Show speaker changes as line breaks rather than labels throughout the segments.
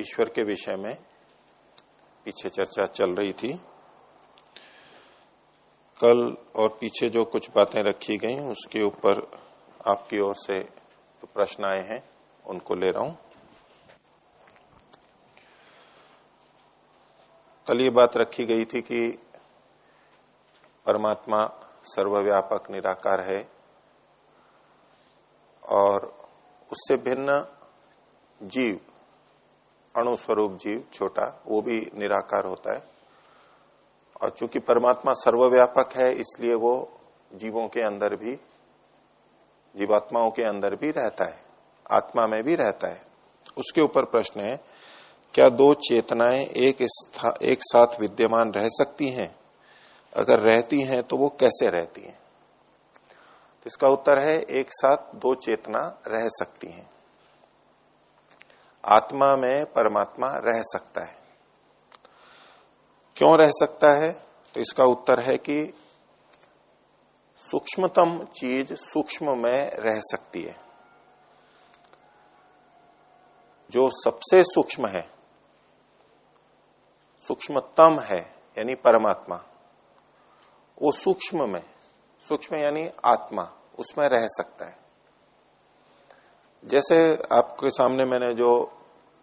ईश्वर के विषय में पीछे चर्चा चल रही थी। कल और पीछे जो कुछ बातें रखी गई, उसके ऊपर आपकी ओर से तो प्रश्न आए हैं, उनको ले रहा हूँ। कल ये बात रखी गई थी कि परमात्मा सर्वव्यापक, निराकार है और उससे भिन्न जीव अणुस्वरूप जीव, छोटा, वो भी निराकार होता है। और चूँकि परमात्मा सर्वव्यापक है, इसलिए वो जीवों के अंदर भी, जीवात्माओं के अंदर भी रहता है, आत्मा में भी रहता है। उसके ऊपर प्रश्न है, क्या दो चेतनाएँ एक एक साथ विद्यमान रह सकती हैं? अगर रहती हैं तो वो कैसे रहती हैं? तो इसका उत्तर है, एक साथ दो चेतना रह सकती हैं। आत्मा में परमात्मा रह सकता है। क्यों रह सकता है? तो इसका उत्तर है कि सूक्ष्मतम चीज़ सूक्ष्म में रह सकती है। जो सबसे सूक्ष्म है, सूक्ष्मतम है, यानी परमात्मा, वो सूक्ष्म में, सूक्ष्म यानी आत्मा, उसमें रह सकता है। जैसे आपके सामने मैंने जो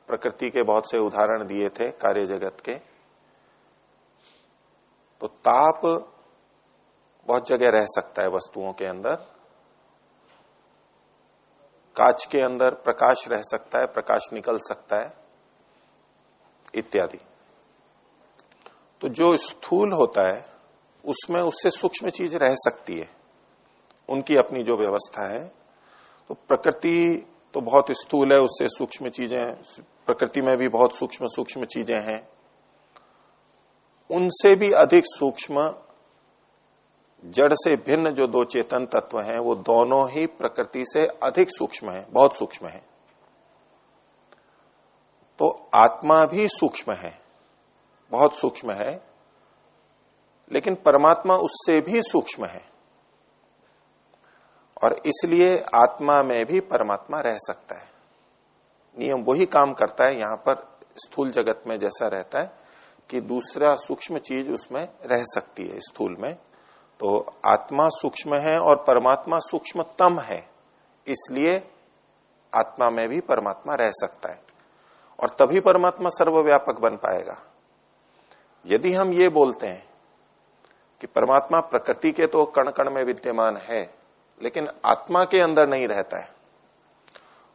प्रकृति के बहुत से उदाहरण दिए थे कार्य जगत के तो ताप बहुत जगह रह सकता है वस्तुओं के अंदर। कांच के अंदर प्रकाश रह सकता है, प्रकाश निकल सकता है, इत्यादि। तो जो स्थूल होता है, उसमें उससे सूक्ष्म चीज़ रह सकती है। उनकी अपनी जो व्यवस्था है तो प्रकृति तो बहुत स्थूल है, उससे सूक्ष्म चीज़ें प्रकृति में भी बहुत सूक्ष्म सूक्ष्म चीज़ें हैं। उनसे भी अधिक सूक्ष्म, जड़ से भिन्न जो दो चेतन तत्व हैं, वो दोनों ही प्रकृति से अधिक सूक्ष्म है, बहुत सूक्ष्म है। तो आत्मा भी सूक्ष्म है, बहुत सूक्ष्म है, लेकिन परमात्मा उससे भी सूक्ष्म है। और इसलिए आत्मा में भी परमात्मा रह सकता है। नियम वही काम करता है, यहाँ पर स्थूल जगत में जैसा रहता है कि दूसरा सूक्ष्म चीज़ उसमें रह सकती है, स्थूल में। तो आत्मा सूक्ष्म है और परमात्मा सूक्ष्मतम है, इसलिए आत्मा में भी परमात्मा रह सकता है। और तभी परमात्मा सर्वव्यापक बन पाएगा। यदि हम ये बोलते हैं कि परमात्मा प्रकृति के तो कण कण में विद्यमान है लेकिन आत्मा के अंदर नहीं रहता है।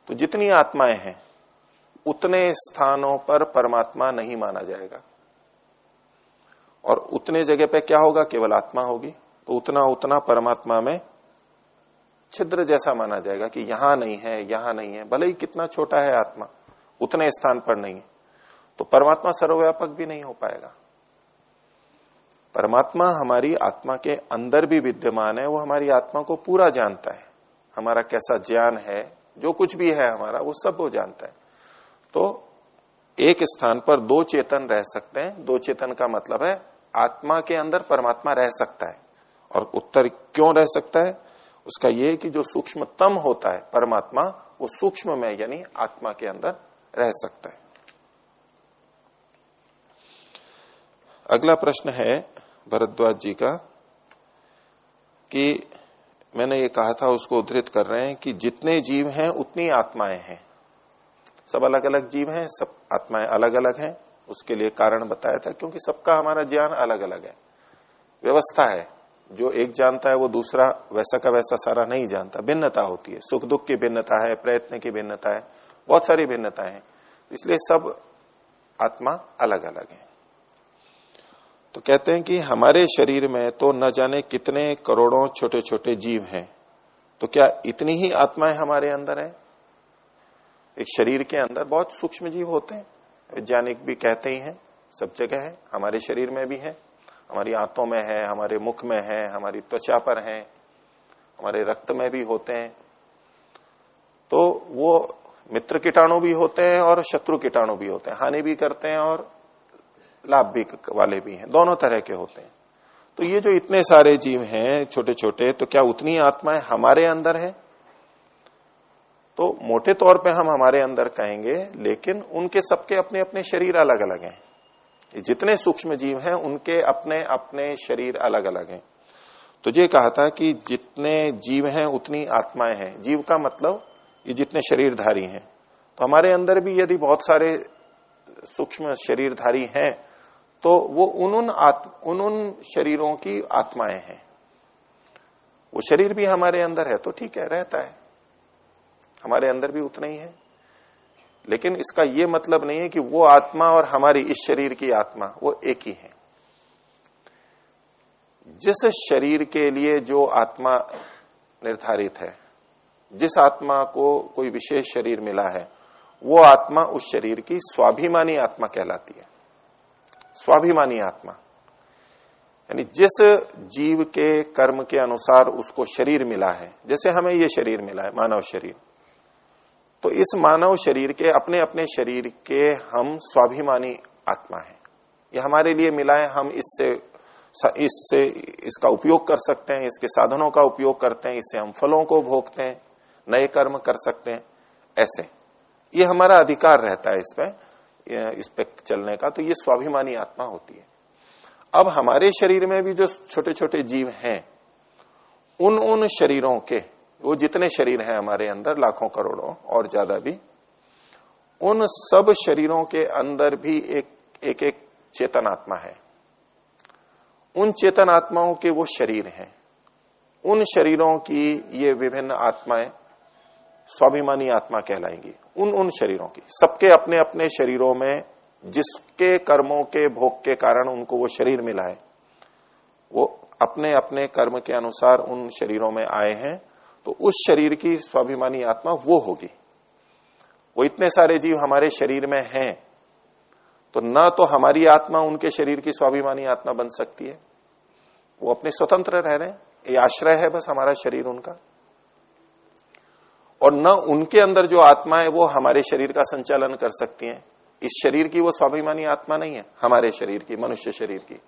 तो जितनी आत्माएँ हैं, उतने स्थानों पर परमात्मा नहीं माना जाएगा। और उतने जगह पे क्या होगा? केवल आत्मा होगी। तो उतना उतना परमात्मा में छिद्र जैसा माना जाएगा कि यहाँ नहीं है, यहाँ नहीं है। भले ही कितना छोटा है आत्मा, उतने स्थान पर नहीं है। तो परमात्मा सर्वव्यापक भी नहीं हो पाएगा। परमात्मा हमारी आत्मा के अंदर भी विद्यमान है, वो हमारी आत्मा को पूरा जानता है। हमारा कैसा ज्ञान है, जो कुछ भी है हमारा, वो सब वो जानता है। तो एक स्थान पर दो चेतन रह सकते हैं। दो चेतन का मतलब है, आत्मा के अंदर परमात्मा रह सकता है। और उत्तर क्यों रह सकता है? उसका यह कि जो सूक्ष्मतम होता है परमात्मा, वो सूक्ष्म में यानी आत्मा के अंदर रह सकता है। अगला प्रश्न है भरद्वाज जी का, कि मैंने ये कहा था, उसको उद्धृत कर रहे हैं कि जितने जीव हैं, उतनी आत्माएँ हैं। सब अलग अलग जीव हैं, सब आत्माएँ अलग अलग हैं। उसके लिए कारण बताया था, क्योंकि सबका हमारा ज्ञान अलग अलग है। व्यवस्था है। जो एक जानता है, वो दूसरा वैसा का वैसा सारा नहीं जानता। भिन्नता होती है। सुख दुख की भिन्नता है, प्रयत्न की भिन्नता है, बहुत सारी भिन्नताएँ हैं। इसलिए सब आत्मा अलग अलग है। तो कहते हैं कि हमारे शरीर में तो न जाने कितने करोड़ों छोटे छोटे जीव हैं। तो क्या इतनी ही आत्माएँ हमारे अंदर है? एक शरीर के अंदर बहुत सूक्ष्म जीव होते हैं। वैज्ञानिक भी कहते ही हैं, सब जगह है, हमारे शरीर में भी है। हमारी आंतों में है, हमारे मुख में है, हमारी त्वचा पर है, हमारे रक्त में भी होते हैं। तो वो मित्र कीटाणु भी होते हैं और शत्रु कीटाणु भी होते हैं। हानि भी करते हैं और लाभ भी वाले भी हैं। दोनों तरह के होते हैं। तो ये जो इतने सारे जीव हैं छोटे छोटे तो क्या उतनी आत्माएँ हमारे अंदर है? तो मोटे तौर पे हम हमारे अंदर कहेंगे, लेकिन उनके सबके अपने अपने शरीर अलग अलग हैं जितने सूक्ष्म जीव हैं, उनके अपने अपने शरीर अलग अलग हैं। तो ये कहा था कि जितने जीव हैं, उतनी आत्माएँ हैं। जीव का मतलब ये जितने शरीरधारी हैं। तो हमारे अंदर भी यदि बहुत सारे सूक्ष्म शरीरधारी हैं तो वो उन उन उन उन शरीरों की आत्माएँ हैं। वो शरीर भी हमारे अंदर है तो ठीक है, रहता है। हमारे अंदर भी उतना ही है। लेकिन इसका ये मतलब नहीं है कि वो आत्मा और हमारी इस शरीर की आत्मा, वो एक ही है। जिस शरीर के लिए जो आत्मा निर्धारित है, जिस आत्मा को कोई विशेष शरीर मिला है, वो आत्मा उस शरीर की स्वाभिमानी आत्मा कहलाती है। स्वाभिमानी आत्मा। यानी जिस जीव के कर्म के अनुसार उसको शरीर मिला है, जैसे हमें ये शरीर मिला है, मानव शरीर। तो इस मानव शरीर के अपने अपने शरीर के हम स्वाभिमानी आत्मा है। ये हमारे लिए मिला है, हम इससे इससे, इसका उपयोग कर सकते हैं, इसके साधनों का उपयोग करते हैं, इससे हम फलों को भोगते हैं, नए कर्म कर सकते हैं, ऐसे। ये हमारा अधिकार रहता है इस पे। इस पे चलने का तो ये स्वाभिमानी आत्मा होती है। अब हमारे शरीर में भी जो छोटे छोटे जीव हैं, उन उन शरीरों के, वो जितने शरीर हैं हमारे अंदर, लाखों करोड़ों और ज़्यादा भी, उन सब शरीरों के अंदर भी एक एक एक चेतन आत्मा है। उन चेतन आत्माओं के वो शरीर हैं। उन शरीरों की ये विभिन्न आत्माएँ स्वाभिमानी आत्मा कहलाएँगी। उन उन शरीरों की। सबके अपने अपने शरीरों में जिसके कर्मों के भोग के कारण उनको वो शरीर मिला है, वो अपने अपने कर्म के अनुसार उन शरीरों में आए हैं तो उस शरीर की स्वाभिमानी आत्मा वो होगी। वो इतने सारे जीव हमारे शरीर में हैं तो न तो हमारी आत्मा उनके शरीर की स्वाभिमानी आत्मा बन सकती है। वो अपने स्वतंत्र रह रहे हैं, ये आश्रय है बस हमारा शरीर उनका। और न उनके अंदर जो आत्मा है, वो हमारे शरीर का संचालन कर सकती है। इस शरीर की वो स्वाभिमानी आत्मा नहीं है, हमारे शरीर की, मनुष्य शरीर की।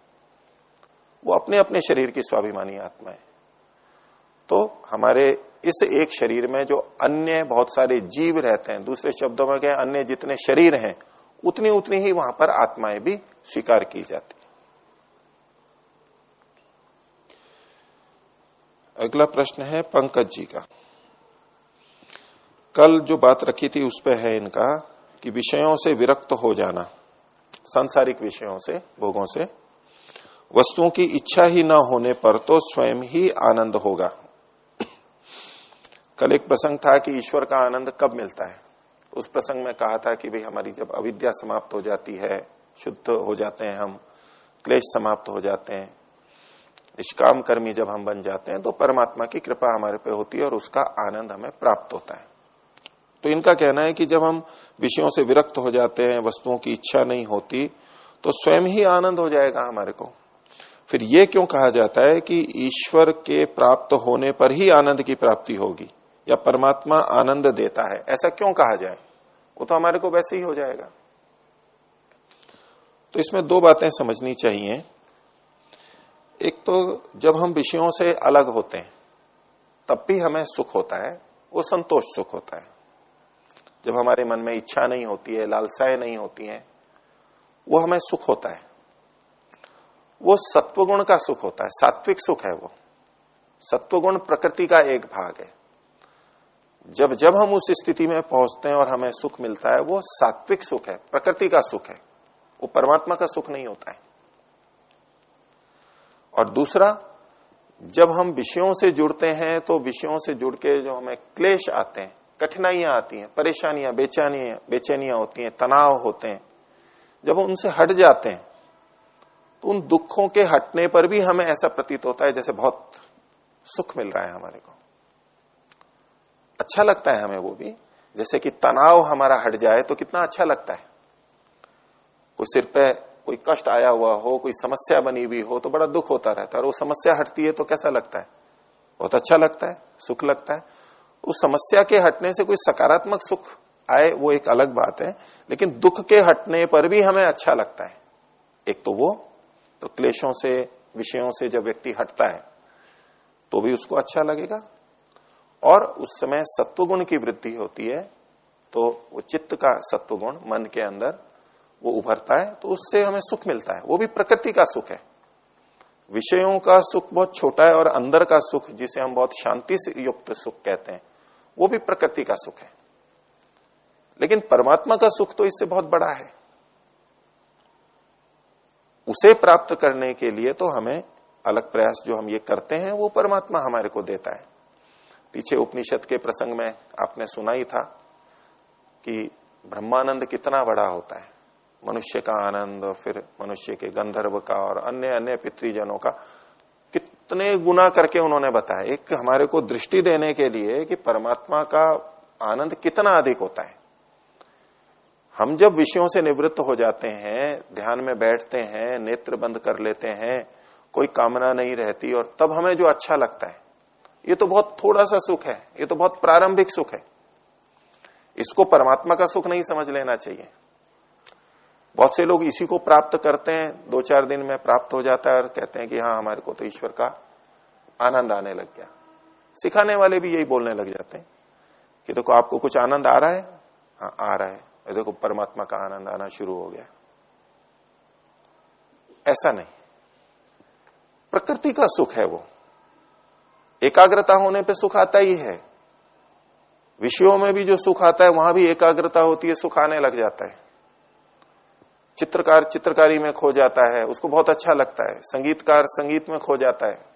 वो अपने अपने शरीर की स्वाभिमानी आत्मा है। तो हमारे इस एक शरीर में जो अन्य बहुत सारे जीव रहते हैं, दूसरे शब्दों में क्या अन्य जितने शरीर हैं, उतनी उतनी ही वहाँ पर आत्माएँ भी स्वीकार की जाती अगला प्रश्न है पंकज जी का। कल जो बात रखी थी उस पर है इनका कि विषयों से विरक्त हो जाना, सांसारिक विषयों से, भोगों से। वस्तुओं की इच्छा ही न होने पर तो स्वयं ही आनंद होगा। कल एक प्रसंग था कि ईश्वर का आनंद कब मिलता है। उस प्रसंग में कहा था कि भाई हमारी जब अविद्या समाप्त हो जाती है, शुद्ध हो जाते हैं हम, क्लेश समाप्त हो जाते हैं, निष्काम कर्मी जब हम बन जाते हैं तो परमात्मा की कृपा हमारे पे होती है और उसका आनंद हमें प्राप्त होता है। तो इनका कहना है कि जब हम विषयों से विरक्त हो जाते हैं, वस्तुओं की इच्छा नहीं होती तो स्वयं ही आनंद हो जाएगा हमारे को। फिर ये क्यों कहा जाता है कि ईश्वर के प्राप्त होने पर ही आनंद की प्राप्ति होगी, या परमात्मा आनंद देता है? ऐसा क्यों कहा जाए? वो तो हमारे को वैसे ही हो जाएगा। तो इसमें दो बातें समझनी चाहिए। एक तो जब हम विषयों से अलग होते हैं, तब भी हमें सुख होता है, वो संतोष सुख होता है। जब हमारे मन में इच्छा नहीं होती है, लालसाएँ नहीं होती हैं, वो हमें सुख होता है। वो सत्वगुण का सुख होता है, सात्विक सुख है वो। सत्वगुण प्रकृति का एक भाग है। जब जब हम उस स्थिति में पहुँचते हैं और हमें सुख मिलता है, वो सात्विक सुख है, प्रकृति का सुख है। वो परमात्मा का सुख नहीं होता है। और दूसरा, जब हम विषयों से जुड़ते हैं तो विषयों से जुड़ के जो हमें क्लेश आते हैं कठिनाइयाँ आती हैं, परेशानियाँ, बेचैनियाँ बेचैनियाँ होती हैं, तनाव होते हैं। जब हम उनसे हट जाते हैं तो उन दुखों के हटने पर भी हमें ऐसा प्रतीत होता है जैसे बहुत सुख मिल रहा है हमारे को। अच्छा लगता है हमें वो भी। जैसे कि तनाव हमारा हट जाए तो कितना अच्छा लगता है। कोई सिर पे कोई कष्ट आया हुआ हो, कोई समस्या बनी हुई हो तो बड़ा दुख होता रहता है। और वो समस्या हटती है तो कैसा लगता है? बहुत अच्छा लगता है, सुख लगता है। उस समस्या के हटने से कोई सकारात्मक सुख आए, वो एक अलग बात है। लेकिन दुख के हटने पर भी हमें अच्छा लगता है। एक तो वो तो क्लेशों से, विषयों से जब व्यक्ति हटता है तो भी उसको अच्छा लगेगा। और उस समय सत्वगुण की वृद्धि होती है तो वो चित्त का सत्वगुण मन के अंदर वो उभरता है तो उससे हमें सुख मिलता है। वो भी प्रकृति का सुख है। विषयों का सुख बहुत छोटा है और अंदर का सुख, जिसे हम बहुत शांति से युक्त सुख कहते हैं वो भी प्रकृति का सुख है। लेकिन परमात्मा का सुख तो इससे बहुत बड़ा है। उसे प्राप्त करने के लिए तो हमें अलग प्रयास जो हम ये करते हैं, वो परमात्मा हमारे को देता है। पीछे उपनिषद के प्रसंग में आपने सुना ही था कि ब्रह्मानंद कितना बड़ा होता है। मनुष्य का आनंद और फिर मनुष्य के गंधर्व का और अन्य अन्य पितृजनों का कितने गुना करके उन्होंने बताया। एक हमारे को दृष्टि देने के लिए कि परमात्मा का आनंद कितना अधिक होता है। हम जब विषयों से निवृत्त हो जाते हैं, ध्यान में बैठते हैं, नेत्र बंद कर लेते हैं, कोई कामना नहीं रहती और तब हमें जो अच्छा लगता है, ये तो बहुत थोड़ा सा सुख है, ये तो बहुत प्रारंभिक सुख है। इसको परमात्मा का सुख नहीं समझ लेना चाहिए। बहुत से लोग इसी को प्राप्त करते हैं, दो चार दिन में प्राप्त हो जाता है और कहते हैं कि हाँ हमारे को तो ईश्वर का आनंद आने लग गया। सिखाने वाले भी यही बोलने लग जाते हैं कि देखो, आपको कुछ आनंद आ रहा है? हाँ आ रहा है। देखो, परमात्मा का आनंद आना शुरू हो गया। ऐसा नहीं। प्रकृति का सुख है वो। एकाग्रता होने पे सुख आता ही है। विषयों में भी जो सुख आता है, वहाँ भी एकाग्रता होती है सुख आने लग जाता है। चित्रकार चित्रकारी में खो जाता है, उसको बहुत अच्छा लगता है। संगीतकार संगीत में खो जाता है,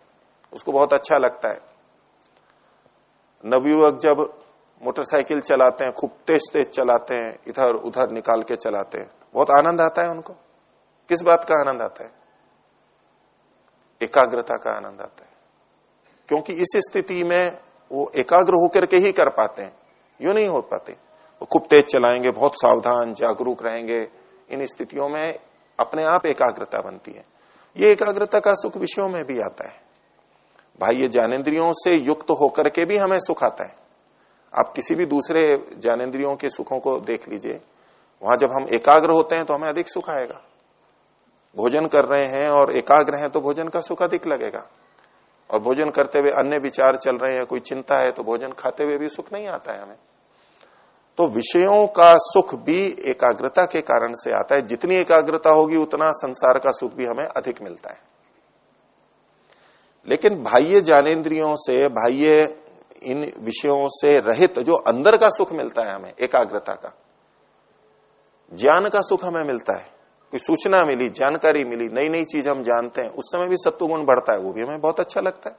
उसको बहुत अच्छा लगता है। नवयुवक जब मोटरसाइकिल चलाते हैं, खूब तेज तेज चलाते हैं, इधर उधर निकाल के चलाते हैं, बहुत आनंद आता है उनको। किस बात का आनंद आता है? एकाग्रता का आनंद आता है। क्योंकि इस स्थिति में वो एकाग्र होकर के ही कर पाते हैं। यू नहीं हो पाते। वो खूब तेज चलाएँगे, बहुत सावधान, जागरूक रहेंगे इन स्थितियों में अपने आप एकाग्रता बनती है। ये एकाग्रता का सुख विषयों में भी आता है। बाह्य ज्ञानेन्द्रियों से युक्त होकर के भी हमें सुख आता है। आप किसी भी दूसरे ज्ञानेन्द्रियों के सुखों को देख लीजिए। वहाँ जब हम एकाग्र होते हैं तो हमें अधिक सुख आएगा। भोजन कर रहे हैं और एकाग्र हैं तो भोजन का सुख अधिक लगेगा। और भोजन करते हुए अन्य विचार चल रहे हैं कोई चिंता है तो भोजन खाते हुए भी सुख नहीं आता है हमें। तो विषयों का सुख भी एकाग्रता के कारण से आता है। जितनी एकाग्रता होगी, उतना संसार का सुख भी हमें अधिक मिलता है। लेकिन बाह्य ज्ञानेन्द्रियों से, बाह्य इन विषयों से रहित जो अंदर का सुख मिलता है हमें, एकाग्रता का, ज्ञान का सुख हमें मिलता है। कोई सूचना मिली, जानकारी मिली नई नई चीज़ हम जानते हैं, उस समय भी सत्वगुण बढ़ता है, वो भी हमें बहुत अच्छा लगता है।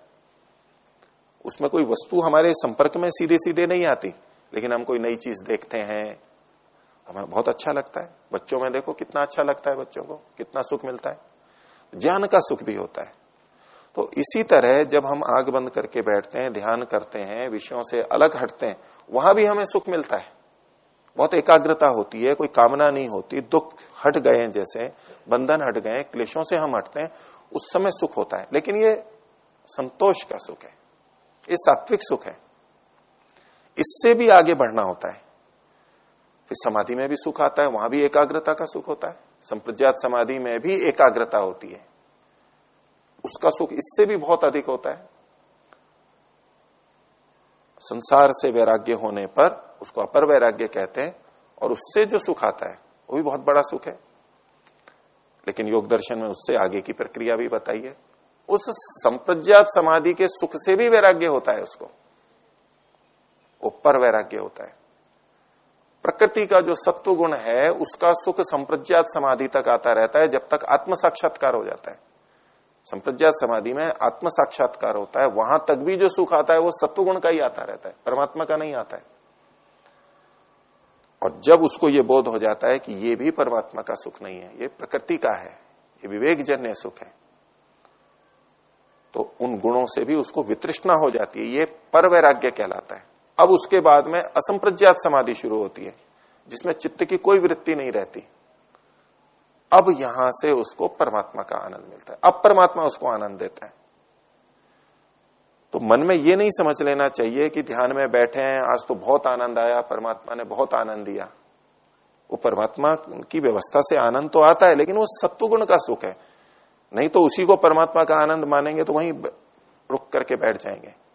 उसमें कोई वस्तु हमारे संपर्क में सीधे सीधे नहीं आती। लेकिन हम कोई नई चीज़ देखते हैं। हमें बहुत अच्छा लगता है। बच्चों में देखो कितना अच्छा लगता है बच्चों को, कितना सुख मिलता है। ज्ञान का सुख भी होता है। तो इसी तरह जब हम आग बंद करके बैठते हैं, ध्यान करते हैं, विषयों से अलग हटते हैं, वहाँ भी हमें सुख मिलता है। बहुत एकाग्रता होती है, कोई कामना नहीं होती, दुख हट गए जैसे, बंधन हट गए क्लेशों से हम हटते हैं, उस समय सुख होता है। लेकिन ये संतोष का सुख है। ये सात्विक सुख है। इससे भी आगे बढ़ना होता है। फिर समाधि में भी सुख आता है, वहाँ भी एकाग्रता का सुख होता है। संप्रज्ञात समाधि में भी एकाग्रता होती है। उसका सुख इससे भी बहुत अधिक होता है। संसार से वैराग्य होने पर उसको अपर वैराग्य कहते हैं, और उससे जो सुख आता है, वो भी बहुत बड़ा सुख है। लेकिन योग दर्शन में उससे आगे की प्रक्रिया भी बताइए। उस संप्रज्ञात समाधि के सुख से भी वैराग्य होता है उसको। ऊपर वैराग्य होता है। प्रकृति का जो सत्व गुण है, उसका सुख संप्रज्ञात समाधि तक आता रहता है जब तक आत्म साक्षात्कार हो जाता है। संप्रज्ञात समाधि में आत्म साक्षात्कार होता है, वहाँ तक भी जो सुख आता है वो सत्व गुण का ही आता रहता है, परमात्मा का नहीं आता है। और जब उसको ये बोध हो जाता है कि ये भी परमात्मा का सुख नहीं है, ये प्रकृति का है, ये विवेकजन्य सुख है तो उन गुणों से भी उसको वितृष्णा हो जाती है, ये पर वैराग्य कहलाता है। अब उसके बाद में असंप्रज्ञात समाधि शुरू होती है, जिसमें चित्त की कोई वृत्ति नहीं रहती। अब यहाँ से उसको परमात्मा का आनंद मिलता है। अब परमात्मा उसको आनंद देता है। तो मन में ये नहीं समझ लेना चाहिए कि ध्यान में बैठे हैं, आज तो बहुत आनंद आया, परमात्मा ने बहुत आनंद दिया। वो परमात्मा की व्यवस्था से आनंद तो आता है, लेकिन वो सत्वगुण का सुख है। नहीं तो उसी को परमात्मा का आनंद मानेंगे तो वहीं रुक करके बैठ जाएँगे।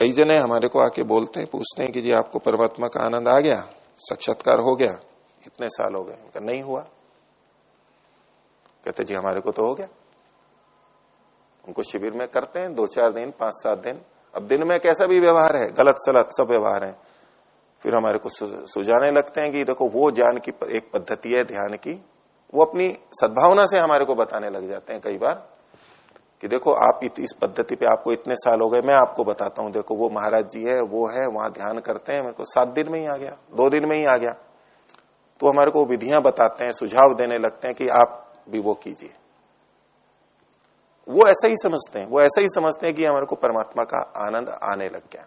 कई जने हमारे को आके बोलते हैं, पूछते हैं कि जी आपको परमात्मा का आनंद आ गया, साक्षात्कार हो गया, इतने साल हो गए। नहीं हुआ। कहते, जी, हमारे को तो हो गया। उनको शिविर में करते हैं, दो चार दिन, पाँच सात दिन। अब दिन में कैसा भी व्यवहार है, गलत सलत सब व्यवहार है। फिर हमारे को सुझाने लगते हैं कि देखो, वो ज्ञान की एक पद्धति है, ध्यान की। वो अपनी सद्भावना से हमारे को बताने लग जाते हैं कई बार। कि देखो, आप इस पद्धति पे आपको इतने साल हो गए, मैं आपको बताता हूँ। देखो, वो महाराज जी है, वो है, वहाँ ध्यान करते हैं, मेरे को सात दिन में ही आ गया, दो दिन में ही आ गया। तो हमारे को विधियाँ बताते हैं, सुझाव देने लगते हैं कि आप भी वो कीजिए। वो ऐसा ही समझते हैं, वो ऐसा ही समझते हैं कि हमारे को परमात्मा का आनंद आने लग गया।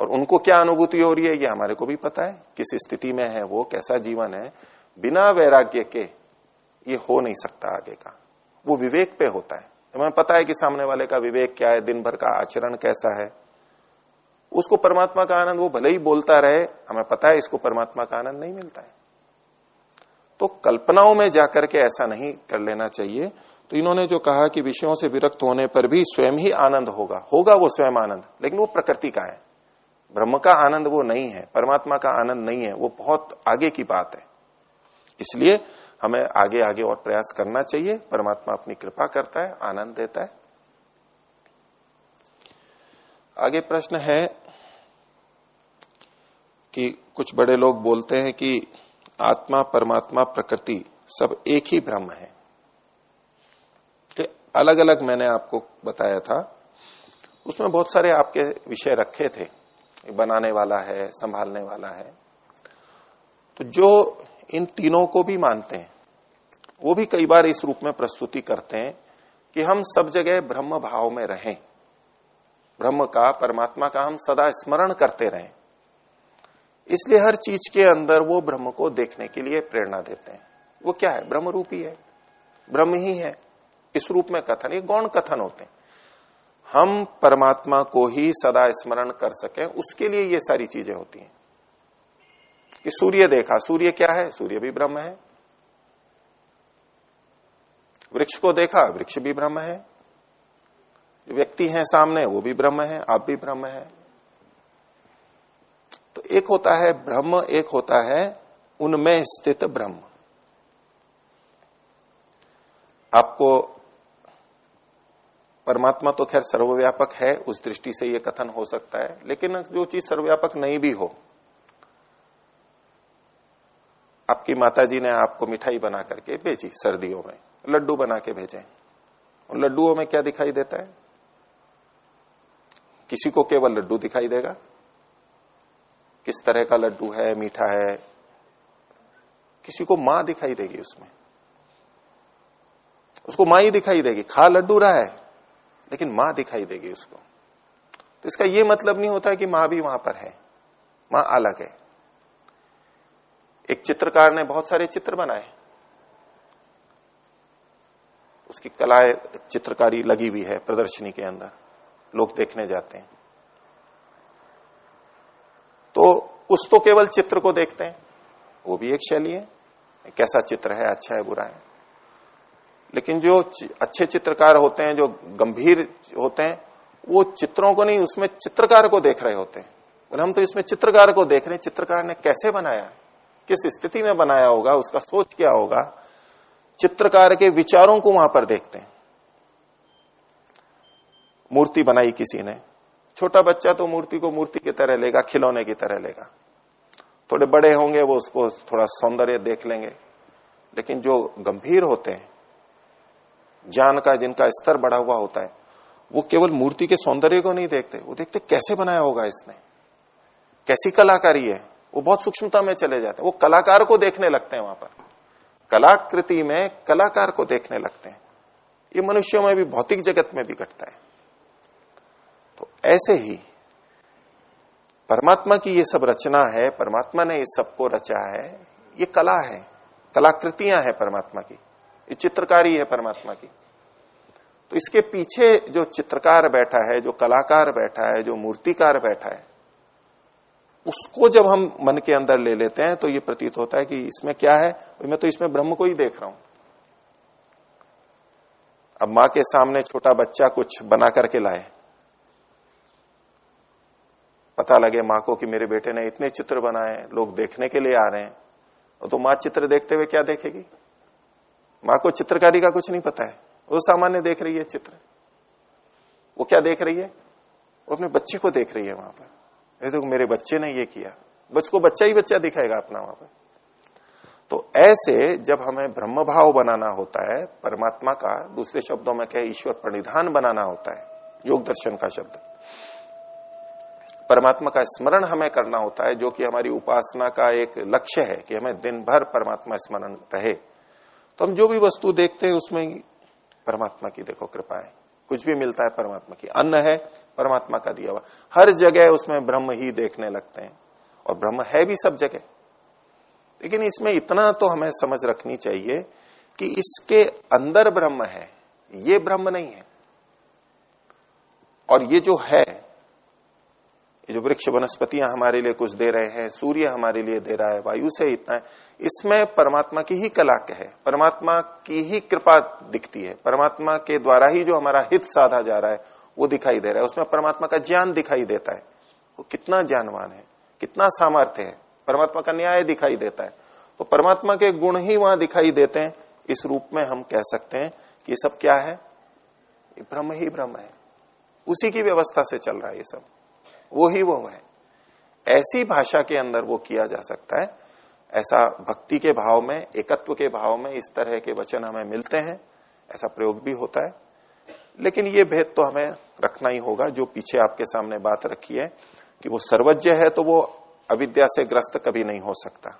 और उनको क्या अनुभूति हो रही है, ये हमारे को भी पता है, किस स्थिति में है वो, कैसा जीवन है, बिना वैराग्य के ये हो नहीं सकता आगे का। वो विवेक पे होता है। हमें पता है कि सामने वाले का विवेक क्या है, दिन भर का आचरण कैसा है। उसको परमात्मा का आनंद वो भले ही बोलता रहे, हमें पता है इसको परमात्मा का आनंद नहीं मिलता है। तो कल्पनाओं में जाकर के ऐसा नहीं कर लेना चाहिए। तो इन्होंने जो कहा कि विषयों से विरक्त होने पर भी स्वयं ही आनंद होगा। होगा वो स्वयं आनंद, लेकिन वो प्रकृति का है। ब्रह्म का आनंद वो नहीं है, परमात्मा का आनंद नहीं है, वो बहुत आगे की बात है। इसलिए हमें आगे आगे और प्रयास करना चाहिए। परमात्मा अपनी कृपा करता है, आनंद देता है। आगे प्रश्न है कि कुछ बड़े लोग बोलते हैं कि आत्मा, परमात्मा, प्रकृति सब एक ही ब्रह्म है। तो अलग अलग मैंने आपको बताया था। उसमें बहुत सारे आपके विषय रखे थे। बनाने वाला है, संभालने वाला है। तो जो इन तीनों को भी मानते हैं वो भी कई बार इस रूप में प्रस्तुति करते हैं कि हम सब जगह ब्रह्म भाव में रहें। ब्रह्म का, परमात्मा का हम सदा स्मरण करते रहें। इसलिए हर चीज़ के अंदर वो ब्रह्म को देखने के लिए प्रेरणा देते हैं। वो क्या है? ब्रह्म रूपी है। ब्रह्म ही है। इस रूप में कथन, ये गौण कथन होते हैं। हम परमात्मा को ही सदा स्मरण कर सके, उसके लिए ये सारी चीज़ें होती हैं। कि सूर्य देखा, सूर्य क्या है? सूर्य भी ब्रह्म है। वृक्ष को देखा, वृक्ष भी ब्रह्म है। जो व्यक्ति है सामने, वो भी ब्रह्म है, आप भी ब्रह्म है। तो एक होता है ब्रह्म, एक होता है उनमें स्थित ब्रह्म। आपको परमात्मा तो खैर सर्वव्यापक है, उस दृष्टि से यह कथन हो सकता है, लेकिन जो चीज़ सर्वव्यापक नहीं भी हो, आपकी माताजी ने आपको मिठाई बना करके बेची सर्दियों में। लड्डू बना के भेजे। उन लड्डुओं में क्या दिखाई देता है? किसी को केवल लड्डू दिखाई देगा? किस तरह का लड्डू है, मीठा है? किसी को माँ दिखाई देगी उसमें। उसको माँ ही दिखाई देगी। खा लड्डू रहा है, लेकिन माँ दिखाई देगी उसको। तो इसका यह मतलब नहीं होता कि माँ भी वहाँ पर है। माँ अलग है। एक चित्रकार ने बहुत सारे चित्र बनाए। उसकी कला चित्रकारी लगी हुई है प्रदर्शनी के अंदर। लोग देखने जाते हैं। तो उस तो केवल चित्र को देखते हैं। वो भी एक शैली है। कैसा चित्र है अच्छा है, बुरा है। लेकिन जो अच्छे चित्रकार होते हैं, जो गंभीर होते हैं, वो चित्रों को नहीं, उसमें चित्रकार को देख रहे होते हैं। और हम तो इसमें चित्रकार को देख रहे हैं। चित्रकार ने कैसे बनाया? किस स्थिति में बनाया होगा? उसका सोच क्या होगा? चित्रकार के विचारों को वहाँ पर देखते हैं। मूर्ति बनाई किसी ने। छोटा बच्चा तो मूर्ति को मूर्ति की तरह लेगा, खिलौने की तरह लेगा। थोड़े बड़े होंगे, वो उसको थोड़ा सौंदर्य देख लेंगे। लेकिन जो गंभीर होते हैं ज्ञान का जिनका स्तर बढ़ा हुआ होता है, वो केवल मूर्ति के सौंदर्य को नहीं देखते। वो देखते कैसे बनाया होगा इसने? कैसी कलाकारी है? वो बहुत सूक्ष्मता में चले जाते हैं। वो कलाकार को देखने लगते हैं वहाँ पर। कलाकृति में कलाकार को देखने लगते हैं। ये मनुष्यों में भी, भौतिक जगत में भी घटता है। तो ऐसे ही परमात्मा की ये सब रचना है, परमात्मा ने इस सबको रचा है, ये कला है, कलाकृतियाँ हैं परमात्मा की, ये चित्रकारी है परमात्मा की। तो इसके पीछे जो चित्रकार बैठा है, जो कलाकार बैठा है, जो मूर्तिकार बैठा है उसको जब हम मन के अंदर ले लेते हैं तो ये प्रतीत होता है कि इसमें क्या है? मैं तो इसमें ब्रह्म को ही देख रहा हूँ। अब माँ के सामने छोटा बच्चा कुछ बना करके लाए। पता लगे माँ को कि मेरे बेटे ने इतने चित्र बनाए, लोग देखने के लिए आ रहे हैं। और तो माँ चित्र देखते हुए क्या देखेगी? माँ को चित्रकारी का कुछ नहीं पता है। वो सामान्य देख रही है चित्र। वो क्या देख रही है? वो अपने बच्चे को देख रही है वहाँ पर। ये देखो, मेरे बच्चे ने ये किया। बच्चे को बच्चा ही बच्चा दिखाएगा अपना वहाँ पर। तो ऐसे जब हमें ब्रह्म भाव बनाना होता है, परमात्मा का, दूसरे शब्दों में कहे, ईश्वर प्रणिधान बनाना होता है, योग दर्शन का शब्द। परमात्मा का स्मरण हमें करना होता है, जो कि हमारी उपासना का एक लक्ष्य है, कि हमें दिन भर परमात्मा स्मरण रहे। तो हम जो भी वस्तु देखते हैं, उसमें परमात्मा की देखो कृपा है। कुछ भी मिलता है परमात्मा की। अन्न है, परमात्मा का दिया हुआ। हर जगह उसमें ब्रह्म ही देखने लगते हैं। और ब्रह्म है भी सब जगह। लेकिन इसमें इतना तो हमें समझ रखनी चाहिए कि इसके अंदर ब्रह्म है। ये ब्रह्म नहीं है। और ये जो है, ये जो वृक्ष वनस्पतियाँ हमारे लिए कुछ दे रहे हैं, सूर्य हमारे लिए दे रहा है, वायु से इतना है इसमें परमात्मा की ही कला है परमात्मा की ही कृपा दिखती है। परमात्मा के द्वारा ही जो हमारा हित साधा जा रहा है, वो दिखाई दे रहा है। उसमें परमात्मा का ज्ञान दिखाई देता है। वो कितना ज्ञानवान है, कितना सामर्थ्य है। परमात्मा का न्याय दिखाई देता है। तो परमात्मा के गुण ही वहाँ दिखाई देते हैं। इस रूप में हम कह सकते हैं कि ये सब क्या है? ब्रह्म ही ब्रह्म है। उसी की व्यवस्था से चल रहा है ये सब। वो ही वो है। ऐसी भाषा के अंदर वो किया जा सकता है ऐसा भक्ति के भाव में, एकत्व के भाव में इस तरह के वचन हमें मिलते हैं, ऐसा प्रयोग भी होता है। लेकिन ये भेद तो हमें रखना ही होगा, जो पीछे आपके सामने बात रखी है, कि वो सर्वज्ञ है तो वो अविद्या से ग्रस्त कभी नहीं हो सकता।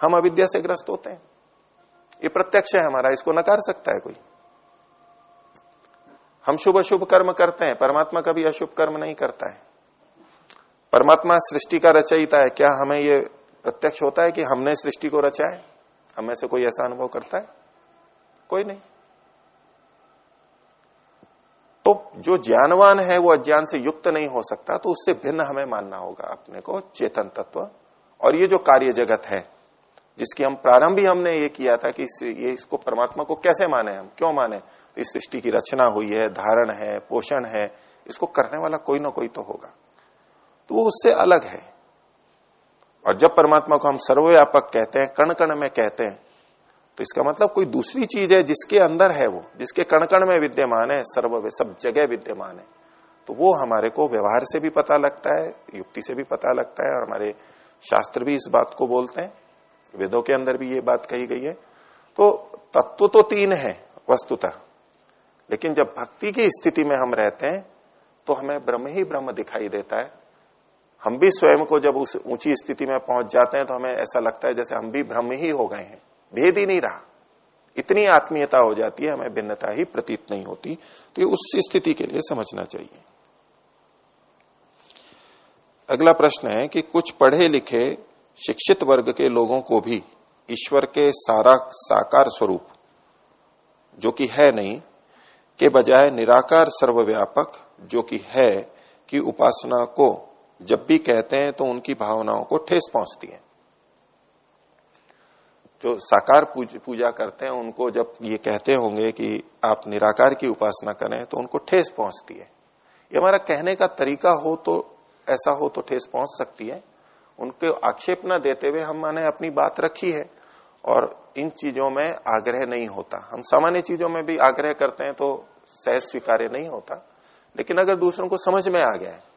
हम अविद्या से ग्रस्त होते हैं। ये प्रत्यक्ष है हमारा, इसको नकार सकता है कोई। हम शुभ अशुभ कर्म करते हैं, परमात्मा कभी अशुभ कर्म नहीं करता है। परमात्मा सृष्टि का रचयिता है, क्या हमें ये प्रत्यक्ष होता है कि हमने सृष्टि को रचा है हमें से कोई ऐसा अनुभव करता है? कोई नहीं। तो जो ज्ञानवान है वो अज्ञान से युक्त नहीं हो सकता तो उससे भिन्न हमें मानना होगा अपने को चेतन तत्व। और ये जो कार्य जगत है जिसकी हम प्रारंभ ही हमने ये किया था कि इस, ये इसको परमात्मा को कैसे माने हम क्यों माने? तो इस सृष्टि की रचना हुई है धारण है पोषण है इसको करने वाला कोई ना कोई तो होगा। तो वो उससे अलग है। और जब परमात्मा को हम सर्वव्यापक कहते हैं कण कण में कहते हैं तो इसका मतलब कोई दूसरी चीज़ है जिसके अंदर है वो, जिसके कण कण में विद्यमान है, सर्व, सब जगह विद्यमान है। तो वो हमारे को व्यवहार से भी पता लगता है, युक्ति से भी पता लगता है, और हमारे शास्त्र भी इस बात को बोलते हैं, वेदों के अंदर भी ये बात कही गई है। तो तत्व तो तीन है, वस्तुतः। लेकिन जब भक्ति की स्थिति में हम रहते हैं तो हमें ब्रह्म ही ब्रह्म दिखाई देता है। हम भी स्वयं को जब उस ऊँची स्थिति में पहुँच जाते हैं तो हमें ऐसा लगता है जैसे हम भी ब्रह्म ही हो गए हैं। भेद ही नहीं रहा। इतनी आत्मीयता हो जाती है, हमें भिन्नता ही प्रतीत नहीं होती। तो ये उस स्थिति के लिए समझना चाहिए। अगला प्रश्न है कि कुछ पढ़े लिखे शिक्षित वर्ग के लोगों को भी ईश्वर के सारा साकार स्वरूप, जो कि है नहीं, के बजाय निराकार सर्वव्यापक, जो कि है कि उपासना को जब भी कहते हैं तो उनकी भावनाओं को ठेस पहुँचती है। जो साकार पूज, पूजा करते हैं उनको जब ये कहते होंगे कि आप निराकार की उपासना करें तो उनको ठेस पहुँचती है। ये हमारा कहने का तरीका हो तो ऐसा हो तो ठेस पहुँच सकती है। उनके आक्षेप न देते हुए हम माने अपनी बात रखी है और इन चीज़ों में आग्रह नहीं होता। हम सामान्य चीज़ों में भी आग्रह करते हैं तो सहज स्वीकार्य नहीं होता। लेकिन अगर दूसरों को समझ में आ गया है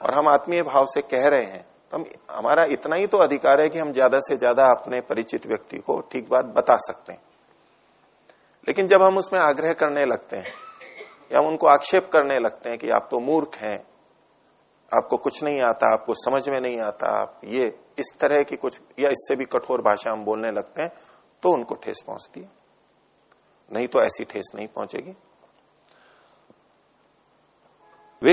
और हम आत्मीय भाव से कह रहे हैं तो हम, हमारा इतना ही तो अधिकार है कि हम ज़्यादा से ज़्यादा अपने परिचित व्यक्ति को ठीक बात बता सकते हैं। लेकिन जब हम उसमें आग्रह करने लगते हैं, या हम उनको आक्षेप करने लगते हैं कि आप तो मूर्ख हैं, आपको कुछ नहीं आता, आपको समझ में नहीं आता, आप ये, इस तरह की कुछ, या इससे भी कठोर भाषा हम बोलने लगते हैं तो उनको ठेस पहुँचती है। नहीं तो ऐसी ठेस नहीं पहुंचेगी।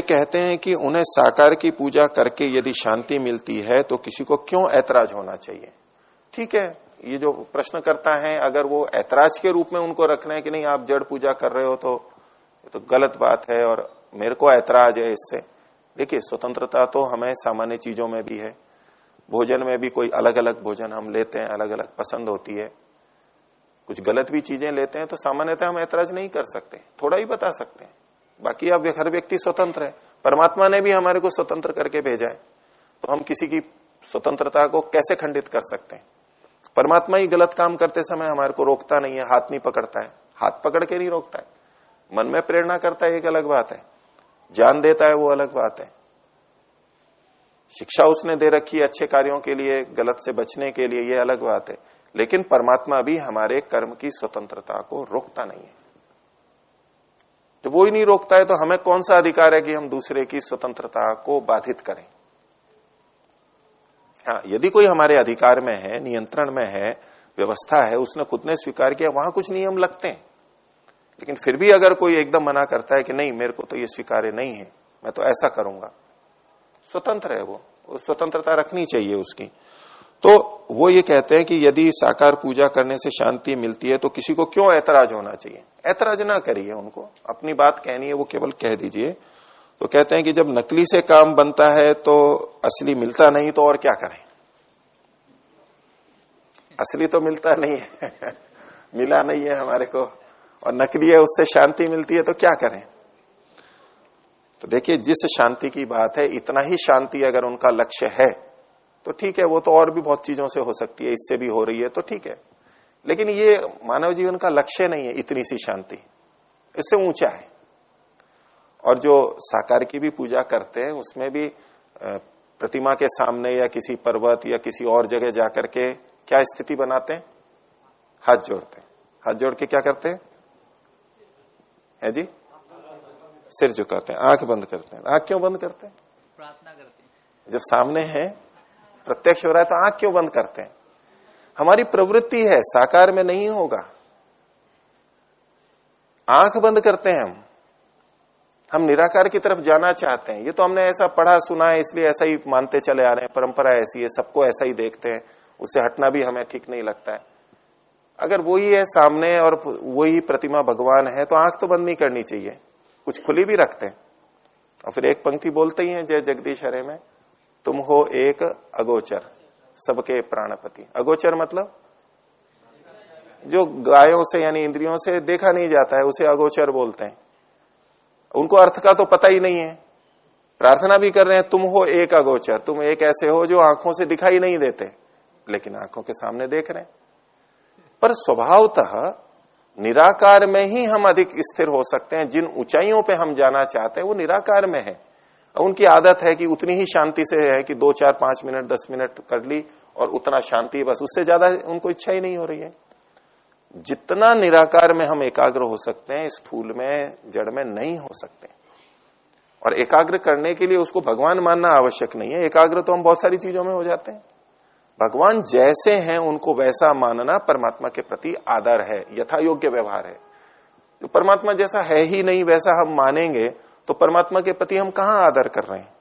कहते हैं कि उन्हें साकार की पूजा करके यदि शांति मिलती है तो किसी को क्यों ऐतराज होना चाहिए? ठीक है, ये जो प्रश्न करता है, अगर वो ऐतराज के रूप में उनको रखना है कि नहीं, आप जड़ पूजा कर रहे हो तो ये तो गलत बात है और मेरे को ऐतराज है इससे। देखिए, स्वतंत्रता तो हमें सामान्य चीज़ों में भी है। भोजन में भी कोई अलग अलग भोजन हम लेते हैं अलग अलग पसंद होती है। कुछ गलत भी चीज़ें लेते हैं तो सामान्यतः हम ऐतराज नहीं कर सकते। थोड़ा ही बता सकते हैं। बाकी अब हर व्यक्ति स्वतंत्र है। परमात्मा ने भी हमारे को स्वतंत्र करके भेजा है। तो हम किसी की स्वतंत्रता को कैसे खंडित कर सकते हैं? परमात्मा ही गलत काम करते समय हमारे को रोकता नहीं है, हाथ नहीं पकड़ता है। हाथ पकड़ के नहीं रोकता है। मन में प्रेरणा करता है, एक अलग बात है। जान देता है, वो अलग बात है। शिक्षा उसने दे रखी है अच्छे कार्यों के लिए, गलत से बचने के लिए, ये अलग बात है। लेकिन परमात्मा भी हमारे कर्म की स्वतंत्रता को रोकता नहीं है। तो वो ही नहीं रोकता है तो हमें कौन सा अधिकार है कि हम दूसरे की स्वतंत्रता को बाधित करें? हाँ यदि कोई हमारे अधिकार में है, नियंत्रण में है, व्यवस्था है, उसने खुद ने स्वीकार किया, वहाँ कुछ नियम लगते हैं। लेकिन फिर भी अगर कोई एकदम मना करता है कि नहीं, मेरे को तो ये स्वीकार्य नहीं है, मैं तो ऐसा करूँगा। स्वतंत्र है वो स्वतंत्रता रखनी चाहिए उसकी। तो वो ये कहते हैं कि यदि साकार पूजा करने से शांति मिलती है तो किसी को क्यों ऐतराज होना चाहिए? ऐतराज ना करिए उनको। अपनी बात कहनी है, वो केवल कह दीजिए। तो कहते हैं कि जब नकली से काम बनता है तो असली मिलता नहीं तो और क्या करें? असली तो मिलता नहीं है। मिला नहीं है हमारे को। और नकली है, उससे शांति मिलती है तो क्या करें? तो देखिए, जिस शांति की बात है, इतना ही शांति अगर उनका लक्ष्य है तो ठीक है वो तो और भी बहुत चीज़ों से हो सकती है इससे भी हो रही है तो ठीक है। लेकिन ये मानव जीवन का लक्ष्य नहीं है इतनी सी शांति। इससे ऊँचा है। और जो साकार की भी पूजा करते हैं उसमें भी प्रतिमा के सामने या किसी पर्वत या किसी और जगह जाकर के क्या स्थिति बनाते हैं? हाथ जोड़ते हैं। हाथ जोड़ के क्या करते हैं? है जी? सिर झुकाते हैं आँख बंद करते हैं। आँख क्यों बंद करते हैं? प्रार्थना करते हैं। जब सामने है प्रत्यक्ष हो रहा है तो आँख क्यों बंद करते हैं? हमारी प्रवृत्ति है, साकार में नहीं होगा। आँख बंद करते हैं हम। हम निराकार की तरफ़ जाना चाहते हैं। ये तो हमने ऐसा पढ़ा, सुना है, इसलिए ऐसा ही मानते चले आ रहे हैं। परंपरा ऐसी है, सबको ऐसा ही देखते हैं। उससे हटना भी हमें ठीक नहीं लगता है। अगर वही है सामने और वही प्रतिमा भगवान है तो आँख तो बंद नहीं करनी चाहिए। कुछ खुली भी रखते हैं। और फिर एक पंक्ति बोलते ही है, जय जगदीश हरे में। तुम हो एक अगोचर, सबके प्राणपति। अगोचर मतलब? जो गायों से यानी इंद्रियों से देखा नहीं जाता है, उसे अगोचर बोलते हैं। उनको अर्थ का तो पता ही नहीं है। प्रार्थना भी कर रहे हैं, तुम हो एक अगोचर, तुम एक ऐसे हो जो आँखों से दिखाई नहीं देते, लेकिन आँखों के सामने देख रहे हैं। पर स्वभावतः निराकार में ही हम अधिक स्थिर हो सकते हैं, जिन ऊंचाइयों पे हम जाना चाहते हैं, वो निराकार में है। उनकी आदत है कि उतनी ही शांति से है कि दो, चार, पाँच मिनट, दस मिनट कर ली और उतना शांति बस उससे ज़्यादा उनको इच्छा ही नहीं हो रही है। जितना निराकार में हम एकाग्र हो सकते हैं स्थूल में, जड़ में नहीं हो सकते। और एकाग्र करने के लिए उसको भगवान मानना आवश्यक नहीं है। एकाग्र तो हम बहुत सारी चीज़ों में हो जाते हैं। भगवान जैसे हैं, उनको वैसा मानना परमात्मा के प्रति आदर है यथा योग्य व्यवहार है। जो परमात्मा जैसा है ही नहीं, वैसा हम मानेंगे तो परमात्मा के प्रति हम कहा आदर कर रहे हैं?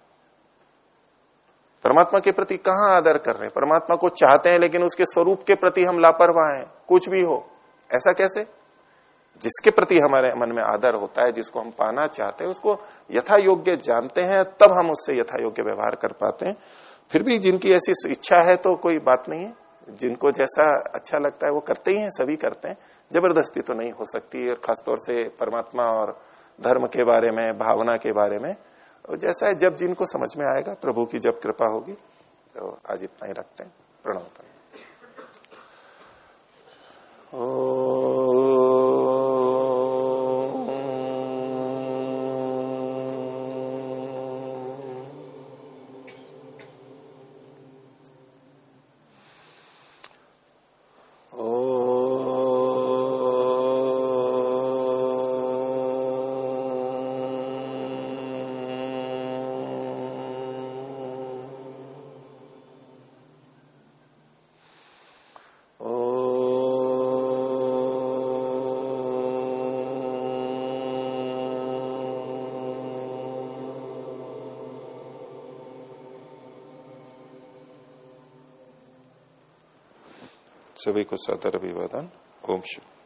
परमात्मा के प्रति कहाँ आदर कर रहे हैं? परमात्मा को चाहते हैं, लेकिन उसके स्वरूप के प्रति हम लापरवाह हैं। कुछ भी हो। ऐसा कैसे? जिसके प्रति हमारे मन में आदर होता है, जिसको हम पाना चाहते हैं, उसको यथा योग्य जानते हैं, तब हम उससे यथा योग्य व्यवहार कर पाते हैं। फिर भी जिनकी ऐसी इच्छा है तो कोई बात नहीं है। जिनको जैसा अच्छा लगता है, वो करते ही हैं, सभी करते हैं। ज़बरदस्ती तो नहीं हो सकती, और खासतौर से परमात्मा और धर्म के बारे में, भावना के बारे में, और जैसा है जब जिनको समझ में आएगा, प्रभु की जब कृपा होगी तो आज इतना ही रखते हैं। प्रणाम ओ सभी को सादर अभिवादन। ओम शिव।